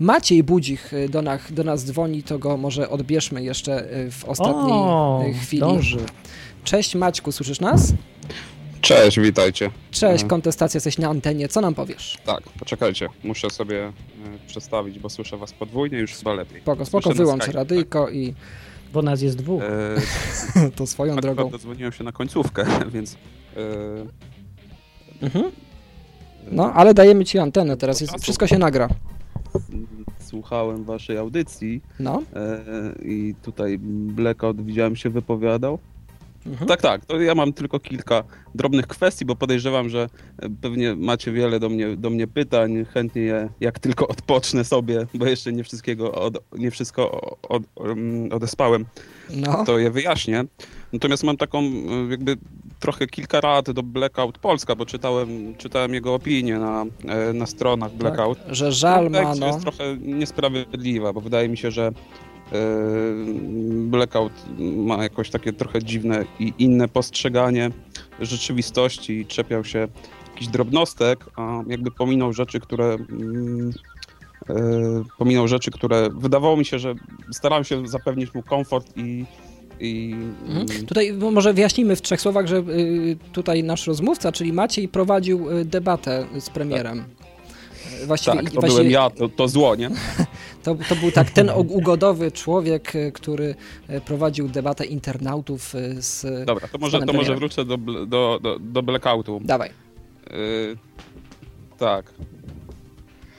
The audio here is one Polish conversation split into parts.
Maciej Budzik y, do nas, do nas dzwoni, to go może odbierzmy jeszcze y, w ostatniej O, y, chwili. dąży. Cześć Maćku, słyszysz nas? Cześć, witajcie. Cześć, E, kontestacja, jesteś na antenie, co nam powiesz? Tak, poczekajcie, muszę sobie e, przestawić, bo słyszę was podwójnie, już chyba lepiej. Spoko, spoko, Słyszę wyłącz Skype, radyjko i Bo nas jest dwóch. E, to swoją tak, drogą. dodzwoniłem się na końcówkę, więc... E, Mhm. No, ale dajemy ci antenę teraz, jest, wszystko się nagra. Słuchałem waszej audycji No. e, i tutaj Blackout widziałem się wypowiadał. Mhm. Tak, tak, to ja mam tylko kilka drobnych kwestii, bo podejrzewam, że e, pewnie macie wiele do mnie, do mnie pytań, chętnie je jak tylko odpocznę sobie, bo jeszcze nie wszystkiego od, nie wszystko od, um, odespałem, No. to je wyjaśnię. Natomiast mam taką e, jakby trochę kilka rad do Blackout Polska, bo czytałem, czytałem jego opinię na, e, na stronach Blackout. Tak, że żal ma, no. jest trochę niesprawiedliwa, bo wydaje mi się, że Blackout ma jakoś takie trochę dziwne i inne postrzeganie rzeczywistości i czepiał się jakichś drobnostek, a jakby pominął rzeczy, które mm, e, pominął rzeczy, które wydawało mi się, że starałem się zapewnić mu komfort i, i Mhm. Tutaj bo może wyjaśnijmy w trzech słowach, że y, tutaj nasz rozmówca, czyli Maciej, prowadził y, debatę z premierem. Y, Właściwie, tak, to właściwie byłem ja, to, to zło, nie? To, to był tak ten ugodowy człowiek, y, który y, prowadził debatę internautów y, z. Dobra, to może, to może wrócę do, do, do, do Blackoutu. Dawaj. Yy, tak.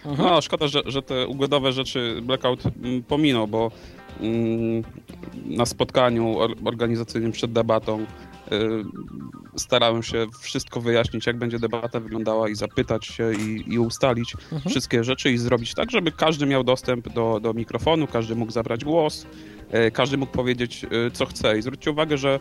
Mhm. No, szkoda, że, że te ugodowe rzeczy Blackout mm, pominął, bo mm, na spotkaniu or, organizacyjnym przed debatą starałem się wszystko wyjaśnić, jak będzie debata wyglądała i zapytać się i, i ustalić Mhm. wszystkie rzeczy i zrobić tak, żeby każdy miał dostęp do, do mikrofonu, każdy mógł zabrać głos, każdy mógł powiedzieć, e, co chce. I zwróćcie uwagę, że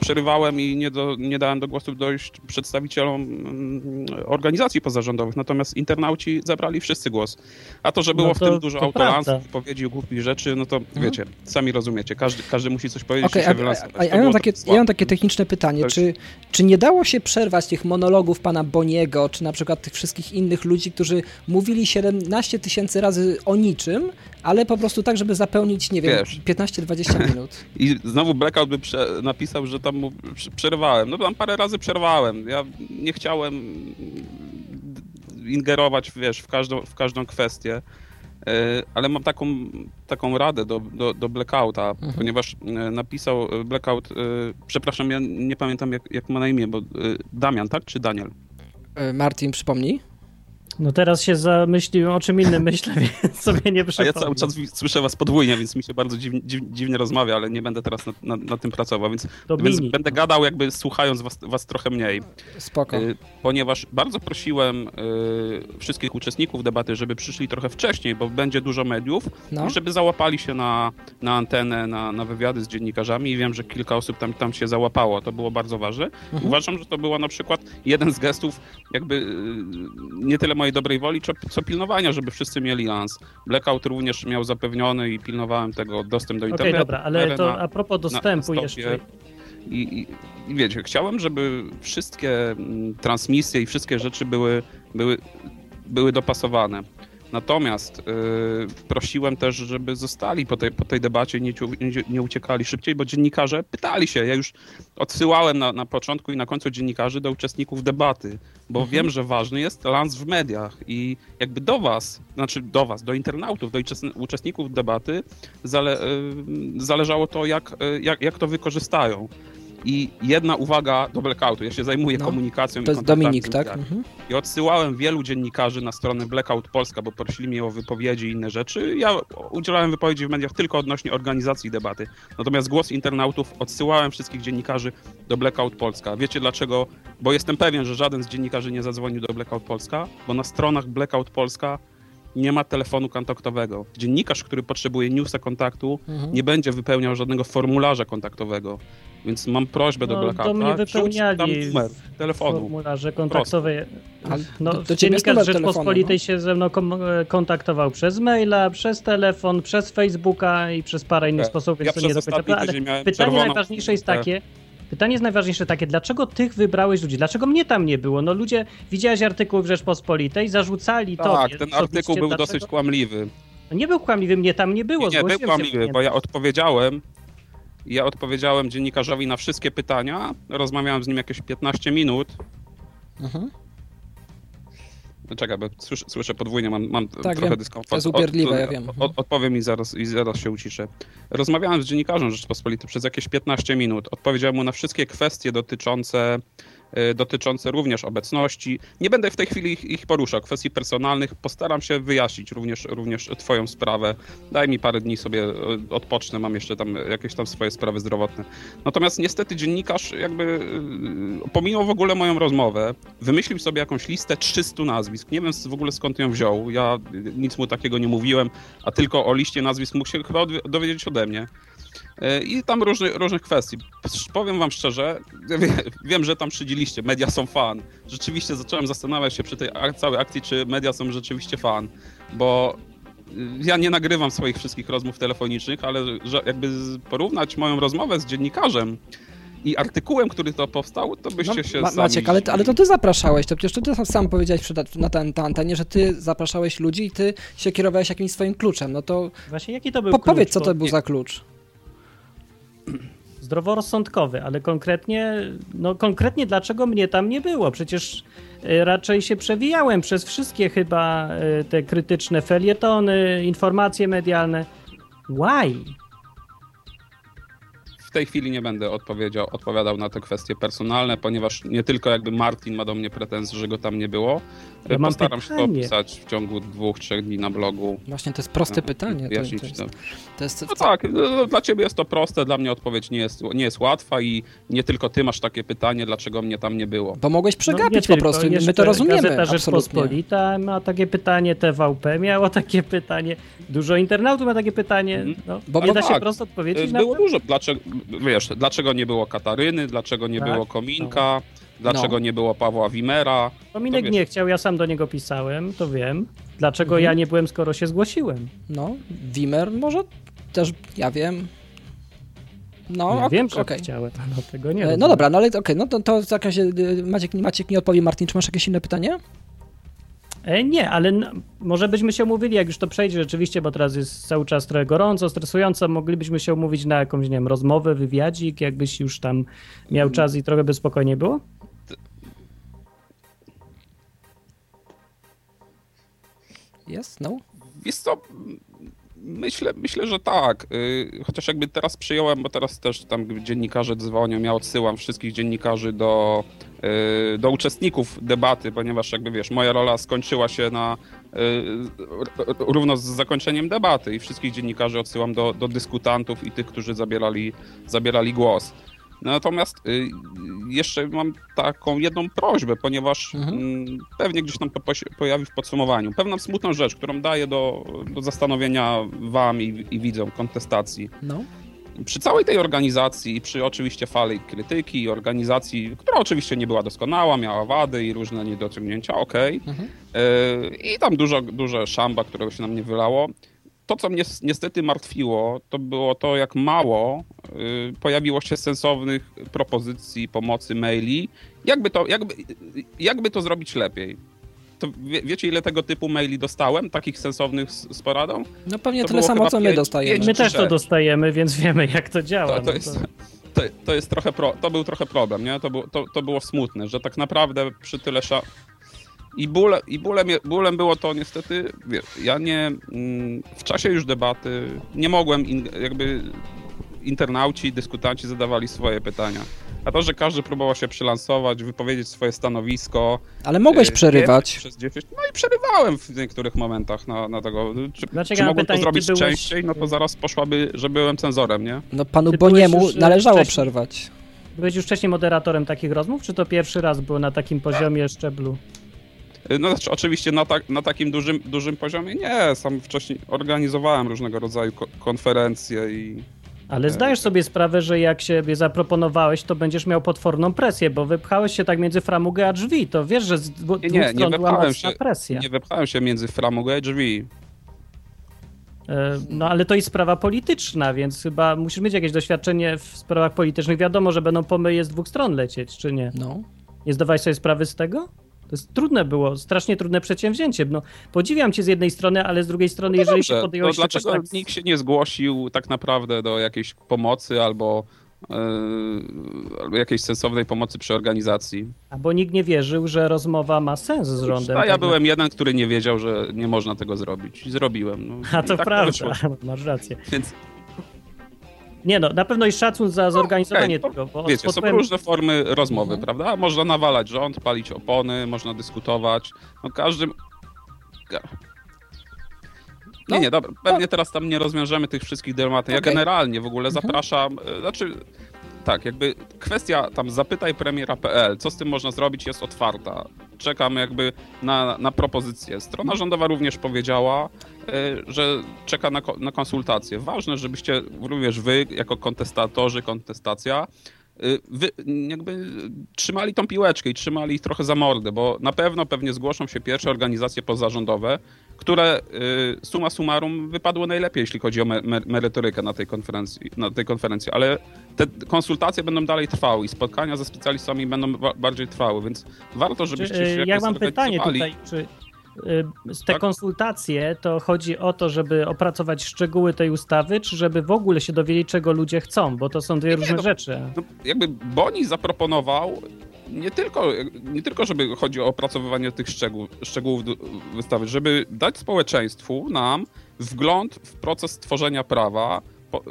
przerywałem i nie, do, nie dałem do głosu dojść przedstawicielom mm, organizacji pozarządowych, natomiast internauci zabrali wszyscy głos. A to, że było No w to- tym dużo to autolanstw, prawda. powiedzi głupich rzeczy, no to wiecie, sami rozumiecie, każdy, każdy musi coś powiedzieć się a, a, a ja, mam takie, tak ja mam takie techniczne pytanie. Czy, czy nie dało się przerwać tych monologów pana Boniego, czy na przykład tych wszystkich innych ludzi, którzy mówili 17 tysięcy razy o niczym, ale po prostu tak, żeby zapełnić, nie wiem, Wiesz. 15-20 minut? I znowu Blackout by prze, napisał, że tam mu prze- przerwałem. No tam parę razy przerwałem. Ja nie chciałem ingerować, wiesz, w każdą, w każdą kwestię. E, Ale mam taką, taką radę do, do, do Blackouta, ponieważ e, napisał Blackout, e, przepraszam, ja nie pamiętam jak, jak ma na imię, bo Damian, tak? Czy Daniel? Martin, przypomnij. No teraz się zamyśliłem o czym innym myślę, więc sobie nie A ja przypomnę. cały czas słyszę was podwójnie, więc mi się bardzo dziwnie, dziw, dziwnie rozmawia, ale nie będę teraz na, na, na tym pracował, więc, więc będę gadał jakby słuchając was, was trochę mniej. Spoko. Y, ponieważ bardzo prosiłem y, wszystkich uczestników debaty, żeby przyszli trochę wcześniej, bo będzie dużo mediów No. i żeby załapali się na, na antenę, na, na wywiady z dziennikarzami i wiem, że kilka osób tam, tam się załapało, to było bardzo ważne. Mhm. Uważam, że to było na przykład jeden z gestów jakby y, nie tyle mojej dobrej woli, co, co pilnowania, żeby wszyscy mieli lans. Blackout również miał zapewniony i pilnowałem tego dostęp do Okej, internetu. dobra, ale to na- a propos dostępu jeszcze. i, i, I wiecie, chciałem, żeby wszystkie mm, transmisje i wszystkie rzeczy były, były, były dopasowane. Natomiast y, prosiłem też, żeby zostali po tej, po tej debacie, nie, nie, uciekali szybciej, bo dziennikarze pytali się. Ja już odsyłałem na, na początku i na końcu dziennikarzy do uczestników debaty, bo wiem, że ważny jest lans w mediach i jakby do was, znaczy do was, do internautów, do uczestn- uczestników debaty zale, y, zależało to, jak, y, jak, jak to wykorzystają. I jedna uwaga do blackoutu. Ja się zajmuję No. komunikacją To i jest Dominik, tak? mediami. Mhm. I odsyłałem wielu dziennikarzy na stronę Blackout Polska, bo prosili mnie o wypowiedzi i inne rzeczy. Ja udzielałem wypowiedzi w mediach tylko odnośnie organizacji debaty. Natomiast głos internautów odsyłałem wszystkich dziennikarzy do Blackout Polska. Wiecie dlaczego? Bo jestem pewien, że żaden z dziennikarzy nie zadzwonił do Blackout Polska, bo na stronach Blackout Polska nie ma telefonu kontaktowego. Dziennikarz, który potrzebuje newsa kontaktu, Mhm. nie będzie wypełniał żadnego formularza kontaktowego. Więc mam prośbę do No, Blackouta, do mnie wypełniali tam numer telefonu. formularze kontaktowe. No, do- dziennikarz Rzeczpospolitej telefonu, się ze mną kom- kontaktował przez maila, przez telefon, przez Facebooka i przez parę innych Ja- sposobów, ja więc to przez nie do miałem pytanie najważniejsze jest komórkę. takie, Pytanie jest najważniejsze takie, dlaczego tych wybrałeś ludzi? Dlaczego mnie tam nie było? No ludzie, widziałeś artykuł w Rzeczpospolitej, zarzucali to. Tak, ten artykuł był dlaczego? dosyć kłamliwy. No nie był kłamliwy, mnie tam nie było. Nie, nie był kłamliwy, bo ja odpowiedziałem, ja odpowiedziałem dziennikarzowi na wszystkie pytania, rozmawiałem z nim jakieś 15 minut. Mhm. No czekaj, bo słyszę, słyszę podwójnie, mam, mam tak, trochę wiem. dyskomfort. To jest upierdliwe, od, ja wiem. Od, odpowiem i zaraz, i zaraz się uciszę. Rozmawiałem z dziennikarzem Rzeczpospolitej przez jakieś 15 minut. Odpowiedziałem mu na wszystkie kwestie dotyczące dotyczące również obecności. Nie będę w tej chwili ich, ich, poruszał, kwestii personalnych. Postaram się wyjaśnić również, również Twoją sprawę. Daj mi parę dni sobie y, odpocznę, mam jeszcze tam jakieś tam swoje sprawy zdrowotne. Natomiast niestety dziennikarz jakby y, pominął w ogóle moją rozmowę, wymyślił sobie jakąś listę 300 nazwisk. Nie wiem w ogóle skąd ją wziął. Ja nic mu takiego nie mówiłem, a tylko o liście nazwisk mógł się chyba dowiedzieć ode mnie. E, I tam różnych, różnych kwestii. Powiem wam szczerze, wiem, że tam szydziliście, media są fan. Rzeczywiście zacząłem zastanawiać się przy tej całej akcji, czy media są rzeczywiście fan, bo y, ja nie nagrywam swoich wszystkich rozmów telefonicznych, ale jakby porównać moją rozmowę z dziennikarzem i artykułem, który to powstał, to byście no, się Ma, Maciek, ale, ale to ty zapraszałeś, to przecież ty sam powiedziałeś na, ten, na antenie, że ty zapraszałeś ludzi i ty się kierowałeś jakimś swoim kluczem, no to... Właśnie, jaki to był po, klucz? Powiedz, co to był za klucz zdroworozsądkowy, ale konkretnie, no konkretnie dlaczego mnie tam nie było? Przecież e, raczej się przewijałem przez wszystkie chyba e, te krytyczne felietony, informacje medialne. Why? W tej chwili nie będę odpowiedział, odpowiadał na te kwestie personalne, ponieważ nie tylko jakby Martin ma do mnie pretensje, że go tam nie było. Ja Postaram się to opisać w ciągu dwóch, trzech dni na blogu. Właśnie to jest proste pytanie. To, to, jest, to jest... No tak, no, dla ciebie jest to proste, dla mnie odpowiedź nie jest, nie jest łatwa i nie tylko ty masz takie pytanie, dlaczego mnie tam nie było. Bo mogłeś no, przegapić no po prostu, my to rozumiemy. Gazeta Rzeczpospolita ma takie pytanie, TVP miało takie pytanie, dużo internautów ma takie pytanie. Mhm. No, Bo nie da tak, się prosto odpowiedzieć Było na... dużo, dlaczego, wiesz, dlaczego nie było Kataryny, dlaczego nie tak? było Kominka, no. dlaczego no. nie było Pawła Wimera. Kominek nie chciał, ja sam do niego pisałem, to wiem. Dlaczego mhm. ja nie byłem, skoro się zgłosiłem? No, Wimer może też, ja wiem. No, ja wiem, że okay. chciałem, no tego nie e, No dobra, no ale okej, okay, no to, to jakaś, Maciek, Maciek nie odpowie. Martin, czy masz jakieś inne pytanie? E, nie, ale może byśmy się umówili, jak już to przejdzie rzeczywiście, bo teraz jest cały czas trochę gorąco, stresująco, moglibyśmy się umówić na jakąś, nie wiem, rozmowę, wywiadzik, jakbyś już tam miał czas i trochę by spokojnie było? Jest? No? Wiesz co, myślę, myślę, że tak. Y, chociaż jakby teraz przyjąłem, bo teraz też tam dziennikarze dzwonią, ja odsyłam wszystkich dziennikarzy do Y, do uczestników debaty, ponieważ jakby wiesz, moja rola skończyła się na y, równo z zakończeniem debaty i wszystkich dziennikarzy odsyłam do, do dyskutantów i tych, którzy zabierali, zabierali głos. Natomiast y, jeszcze mam taką jedną prośbę, ponieważ mhm. Mm, pewnie gdzieś tam to pojawi w podsumowaniu. Pewną smutną rzecz, którą daję do, do zastanowienia wam i, i widzom kontestacji. No przy całej tej organizacji przy oczywiście fali krytyki i organizacji, która oczywiście nie była doskonała, miała wady i różne niedociągnięcia, okej. Okay. Mhm. Yy, I tam dużo, dużo szamba, którego się nam nie wylało. To, co mnie niestety martwiło, to było to, jak mało pojawiło się sensownych propozycji pomocy maili. Jakby to, jakby, jakby to zrobić lepiej? to wie, wiecie, ile tego typu maili dostałem, takich sensownych z, z poradą? No pewnie to tyle samo, co my dostajemy. My też to dostajemy, więc wiemy, jak to działa. To, to, no jest, to... to, jest trochę pro, to był trochę problem, nie? To, był, to, to było smutne, że tak naprawdę przy tyle sza... I, bóle, i bólem, bólem było to niestety, wiesz, ja nie, mm, w czasie już debaty nie mogłem, in, jakby internauci, dyskutanci zadawali swoje pytania. A to, że każdy próbował się przylansować, wypowiedzieć swoje stanowisko. Ale mogłeś e, przerywać. Przez 10, no i przerywałem w niektórych momentach na, na tego. Czy, czy mogłem pytanie, to zrobić byłeś... częściej, no to zaraz poszłaby, że byłem cenzorem, nie? No panu ty Boniemu e, należało wcześniej, przerwać. Byłeś już wcześniej moderatorem takich rozmów, czy to pierwszy raz było na takim poziomie szczeblu? No znaczy, oczywiście na, ta, na takim dużym, dużym poziomie nie, sam wcześniej organizowałem różnego rodzaju ko konferencje i ale zdajesz sobie sprawę, że jak się zaproponowałeś, to będziesz miał potworną presję, bo wypchałeś się tak między framugę a drzwi. To wiesz, że z dwóch nie, nie, stron nie była się, presja. Nie wypchałem się między framugę a drzwi. E, no ale to jest sprawa polityczna, więc chyba musisz mieć jakieś doświadczenie w sprawach politycznych. Wiadomo, że będą pomyje z dwóch stron lecieć, czy nie? No. Nie zdawałeś sobie sprawy z tego? To jest trudne było, strasznie trudne przedsięwzięcie. No, podziwiam cię z jednej strony, ale z drugiej strony, No jeżeli dobrze, się podjąłeś to dlaczego tak... nikt się nie zgłosił tak naprawdę do jakiejś pomocy albo, yy, albo jakiejś sensownej pomocy przy organizacji? Bo nikt nie wierzył, że rozmowa ma sens z rządem. A ja tak byłem jeden, który nie wiedział, że nie można tego zrobić. Zrobiłem. No, A to tak prawda, wyszło. masz rację. Więc Nie no, na pewno jest szacun za zorganizowanie okej, tego. Bo wiecie, są różne formy rozmowy, Mhm. prawda? Można nawalać rząd, palić opony, można dyskutować. No każdy... Nie, No, nie, dobra, pewnie teraz tam nie rozwiążemy tych wszystkich dylematów. Ja generalnie w ogóle Mhm. zapraszam, e, znaczy tak, jakby kwestia tam zapytaj premiera.pl, co z tym można zrobić, jest otwarta. Czekam jakby na, na propozycję. Strona rządowa również powiedziała, e, że czeka na, na konsultacje. Ważne, żebyście również wy, jako kontestatorzy, kontestacja, y, wy jakby trzymali tą piłeczkę i trzymali ich trochę za mordę, bo na pewno pewnie zgłoszą się pierwsze organizacje pozarządowe, które y, summa summarum wypadły najlepiej, jeśli chodzi o me me merytorykę na tej konferencji, na tej konferencji, ale te konsultacje będą dalej trwały i spotkania ze specjalistami będą ba bardziej trwały, więc warto, żebyście Czy, się y, jakoś ja mam pytanie tutaj, czy y, te Tak? konsultacje to chodzi o to, żeby opracować szczegóły tej ustawy, czy żeby w ogóle się dowiedzieć, czego ludzie chcą, bo to są dwie Nie, różne no- rzeczy. No, jakby Boni zaproponował nie tylko, nie tylko, żeby chodzi o opracowywanie tych szczegół, szczegółów wystawy, żeby dać społeczeństwu, nam, wgląd w proces tworzenia prawa. Po, y,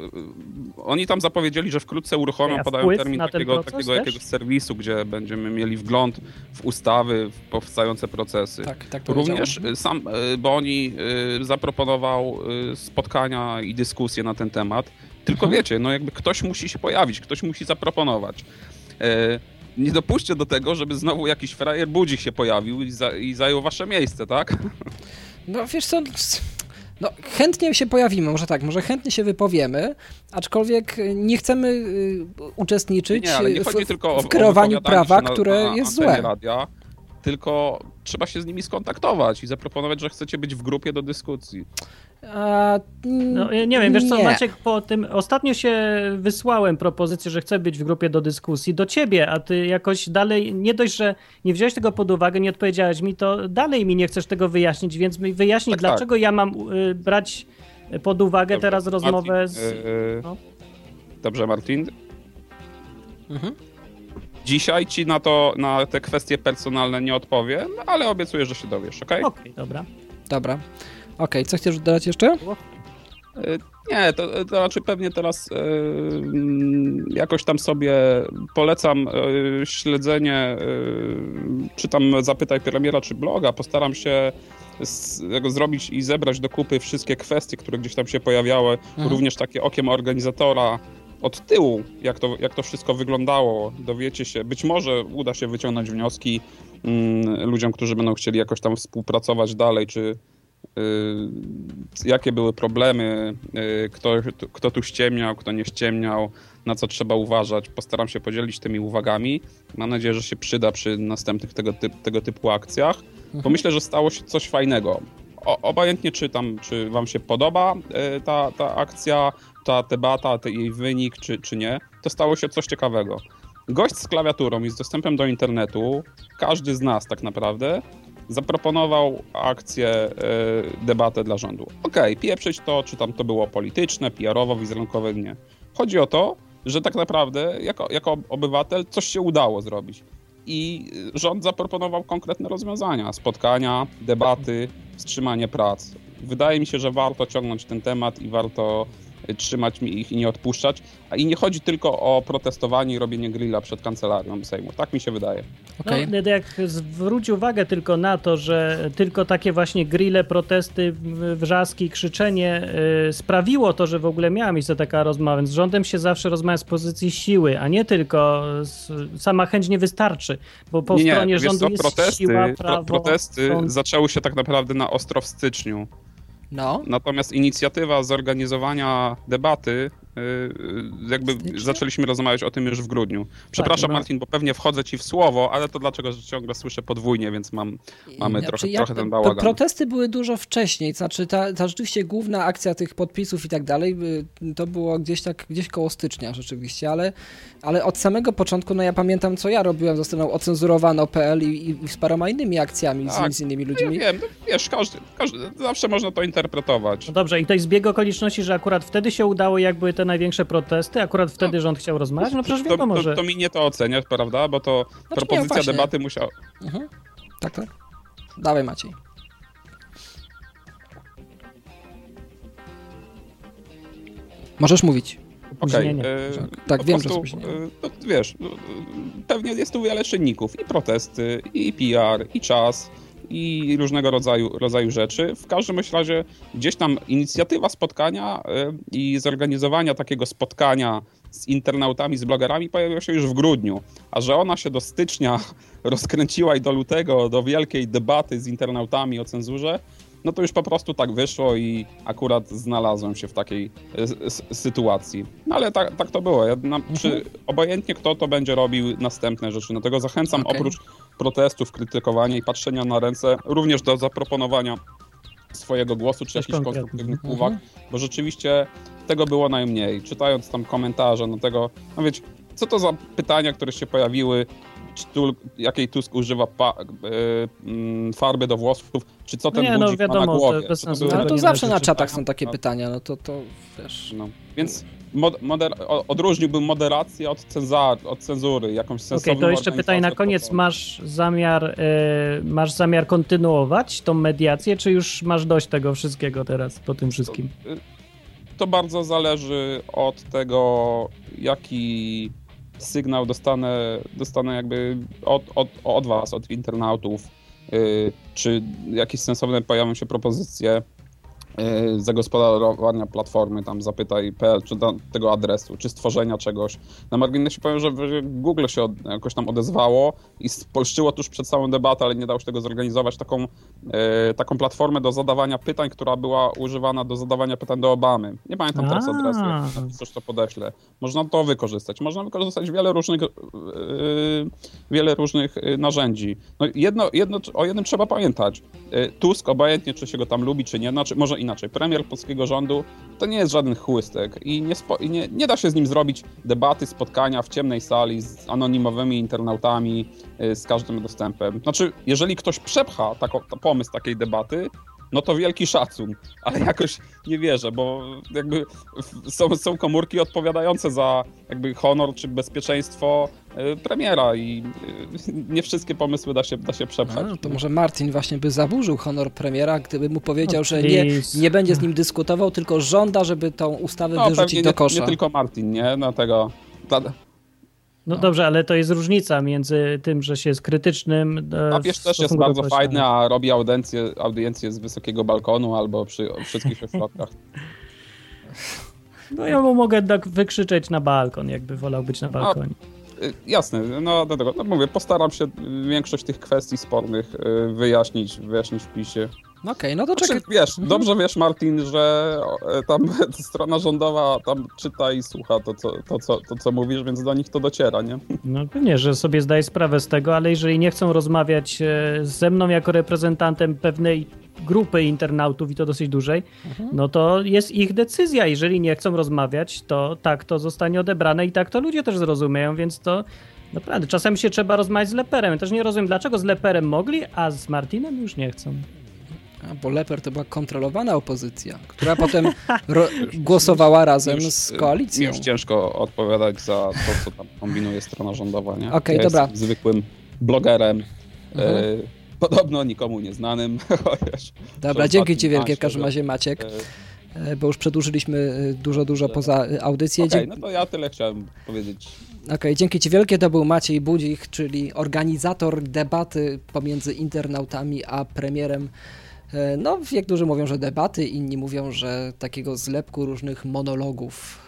oni tam zapowiedzieli, że wkrótce uruchomią, A podają termin takiego, takiego jakiegoś serwisu, gdzie będziemy mieli wgląd w ustawy, w powstające procesy. Tak, tak. Również y, sam y, Boni zaproponował spotkania i dyskusje na ten temat. Tylko Mhm. wiecie, no jakby ktoś musi się pojawić, ktoś musi zaproponować. Nie dopuśćcie do tego, żeby znowu jakiś frajer budzik się pojawił i, za, i zajął wasze miejsce, tak? No wiesz co, no chętnie się pojawimy, może tak, może chętnie się wypowiemy, aczkolwiek nie chcemy y, uczestniczyć Nie, nie w, tylko o w kreowaniu prawa, które jest złe. Radia, tylko trzeba się z nimi skontaktować i zaproponować, że chcecie być w grupie do dyskusji. A, No, ja nie wiem, wiesz co, nie. Maciek, po tym ostatnio się wysłałem propozycję, że chcę być w grupie do dyskusji do ciebie, a ty jakoś dalej, nie dość, że nie wziąłeś tego pod uwagę, nie odpowiedziałeś mi, to dalej mi nie chcesz tego wyjaśnić, więc mi wyjaśnij, Tak, tak. dlaczego ja mam y, brać pod uwagę Dobrze, teraz rozmowę Martin, z... e, no. Dobrze, Martin. Mhm. Dzisiaj ci na to, na te kwestie personalne nie odpowiem, ale obiecuję, że się dowiesz, okej? Okej, dobra. Dobra. Okej, co chcesz dodać jeszcze? E, Nie, to, to raczej pewnie teraz mm, jakoś tam sobie polecam e, śledzenie, e, czy tam zapytaj premiera, czy bloga. Postaram się z, zrobić i zebrać do kupy wszystkie kwestie, które gdzieś tam się pojawiały, Mhm. również takie okiem organizatora od tyłu, jak to, jak to wszystko wyglądało. Dowiecie się, być może uda się wyciągnąć wnioski mm, ludziom, którzy będą chcieli jakoś tam współpracować dalej, czy y, jakie były problemy, y, kto, kto tu ściemniał, kto nie ściemniał, na co trzeba uważać. Postaram się podzielić tymi uwagami. Mam nadzieję, że się przyda przy następnych tego, typ, tego typu akcjach, bo Mhm. myślę, że stało się coś fajnego. O, obojętnie, czy tam, czy wam się podoba y, ta, ta akcja, ta debata, ten jej wynik, czy, czy nie, to stało się coś ciekawego. Gość z klawiaturą i z dostępem do internetu, każdy z nas tak naprawdę, zaproponował akcję, e, debatę dla rządu. Okej, pieprzyć to, czy tam to było polityczne, PR-owo, wizerunkowe, nie. Chodzi o to, że tak naprawdę jako, jako obywatel coś się udało zrobić. I rząd zaproponował konkretne rozwiązania, spotkania, debaty, wstrzymanie prac. Wydaje mi się, że warto ciągnąć ten temat i warto trzymać mi ich i nie odpuszczać. A i nie chodzi tylko o protestowanie i robienie grilla przed kancelarią Sejmu. Tak mi się wydaje. Okej. No, jak zwróć uwagę tylko na to, że tylko takie właśnie grille, protesty, wrzaski, krzyczenie y, sprawiło to, że w ogóle miała miejsce taka rozmowa, więc z rządem się zawsze rozmawia z pozycji siły, a nie tylko z, sama chęć nie wystarczy, bo po nie, nie, stronie wiesz rządu co, jest protesty, siła, pro, prawo. protesty sąd. zaczęły się tak naprawdę na ostro w styczniu. No. Natomiast inicjatywa zorganizowania debaty jakby Stycznia? zaczęliśmy rozmawiać o tym już w grudniu. Przepraszam no. Martin, bo pewnie wchodzę ci w słowo, ale to dlaczego, że ciągle słyszę podwójnie, więc mam, mamy Znaczy, trochę, jak- trochę ten bałagan. Protesty były dużo wcześniej, znaczy ta, ta rzeczywiście główna akcja tych podpisów i tak dalej, y, to było gdzieś tak, gdzieś koło stycznia rzeczywiście, ale, ale od samego początku, no ja pamiętam co ja robiłem ze stroną ocenzurowano.pl i, i z paroma innymi akcjami, Tak. z, z innymi Ja ludźmi. wiem, no, wiesz, każdy, każdy, zawsze można to interpretować. No dobrze, i to jest zbieg okoliczności, że akurat wtedy się udało, jak były te największe protesty, akurat wtedy rząd chciał rozmawiać, no przecież To, wiadomo, to, że... to mi nie to oceniać, prawda? Bo to Znaczy, nie, propozycja właśnie. debaty musiała. Mhm. Tak, tak. Dawaj Maciej. Możesz mówić. Okej. Opóźnienie. e, Tak, tak, wiem, że prostu, spóźnienie. e, no, wiesz, e, pewnie jest tu wiele czynników. I protesty, i PR, i czas, i różnego rodzaju, rodzaju rzeczy. W każdym razie gdzieś tam inicjatywa spotkania e, i zorganizowania takiego spotkania z internautami, z blogerami pojawiła się już w grudniu. A że ona się do stycznia rozkręciła i do lutego, do wielkiej debaty z internautami o cenzurze, no to już po prostu tak wyszło i akurat znalazłem się w takiej e, sytuacji. No ale tak, tak to było. Ja, na, czy, obojętnie kto to będzie robił następne rzeczy. No tego zachęcam Okej. oprócz protestów, krytykowania i patrzenia na ręce, również do zaproponowania swojego głosu czy Coś jakichś konstruktywnych Mhm. uwag, bo rzeczywiście tego było najmniej. Czytając tam komentarze, no tego, no wiecie, co to za pytania, które się pojawiły, czy tu, jakiej Tusk używa pa, mm, farby do włosów, czy co ten Nie, no budzik ma na wiadomo, głowie. to bez sensu. Ale to zawsze na czatach czytania. są takie No. pytania, no to, to wiesz. No, więc mod, moder, odróżniłbym moderację od, cenzar, od cenzury, jakąś Okej, sensowną to jeszcze pytanie na koniec. Masz zamiar, e, masz zamiar kontynuować tą mediację, czy już masz dość tego wszystkiego teraz, po tym wszystkim? To, y, to bardzo zależy od tego, jaki sygnał dostanę, dostanę jakby od, od, od was, od internautów, y, czy jakieś sensowne pojawią się propozycje zagospodarowania platformy, tam zapytaj.pl, czy da, tego adresu, czy stworzenia czegoś. Na marginesie powiem, że Google się od, jakoś tam odezwało i spolszczyło tuż przed całą debatę, ale nie dało się tego zorganizować, taką, e, taką platformę do zadawania pytań, która była używana do zadawania pytań do Obamy. Nie pamiętam teraz A. adresu, jak coś to podeślę. Można to wykorzystać. Można wykorzystać wiele różnych, e, wiele różnych narzędzi. No jedno, jedno, o jednym trzeba pamiętać. Tusk, obojętnie czy się go tam lubi, czy nie, znaczy, może inaczej, premier polskiego rządu to nie jest żaden chłystek i, nie, nie, nie da się z nim zrobić debaty, spotkania w ciemnej sali z anonimowymi internautami, y, z każdym dostępem. Znaczy, jeżeli ktoś przepcha tako, pomysł takiej debaty, no to wielki szacun, ale jakoś nie wierzę, bo jakby są, są komórki odpowiadające za jakby honor czy bezpieczeństwo y, premiera i y, nie wszystkie pomysły da się, da się przepchać. A, to może Martin właśnie by zaburzył honor premiera, gdyby mu powiedział, No, że nie, nie będzie z nim dyskutował, tylko żąda, żeby tą ustawę No wyrzucić do nie, kosza. nie tylko Martin, nie? Dlatego... No, No. dobrze, ale to jest różnica między tym, że się jest krytycznym. e, Papież w też jest bardzo fajny, a robi audiencję, audiencję z wysokiego balkonu albo przy wszystkich ośrodkach. No ja mu mogę tak wykrzyczeć na balkon, jakby wolał być na balkonie. Y, Jasne, no dlatego, no mówię, postaram się większość tych kwestii spornych y, wyjaśnić, wyjaśnić w pisie. Okej, no to Znaczy, czekaj. wiesz, Mhm. dobrze wiesz Martin, że e, tam strona rządowa tam czyta i słucha to co, to, co, to, co mówisz, więc do nich to dociera, nie? No pewnie, że sobie zdaję sprawę z tego, ale jeżeli nie chcą rozmawiać e, ze mną jako reprezentantem pewnej grupy internautów i to dosyć dużej, Mhm. no to jest ich decyzja. Jeżeli nie chcą rozmawiać, to tak to zostanie odebrane i tak to ludzie też zrozumieją, więc to naprawdę czasami się trzeba rozmawiać z Leperem. Ja też nie rozumiem, dlaczego z Leperem mogli, a z Martinem już nie chcą. A, bo Leper to była kontrolowana opozycja, która potem głosowała razem Już, z y, koalicją. Już ciężko odpowiadać za to, co tam kombinuje strona rządowa, nie? Okej, ja dobra. Zwykłym blogerem, Mhm. e, podobno nikomu nieznanym, chociaż... Dobra, dzięki Ci wielkie w każdym razie Maciek, e, bo już przedłużyliśmy dużo, dużo poza audycję. Okej, Dzie- no to ja tyle chciałem powiedzieć. Okej, dzięki Ci wielkie. To był Maciej Budzik, czyli organizator debaty pomiędzy internautami a premierem. E, No, niektórzy mówią, że debaty, inni mówią, że takiego zlepku różnych monologów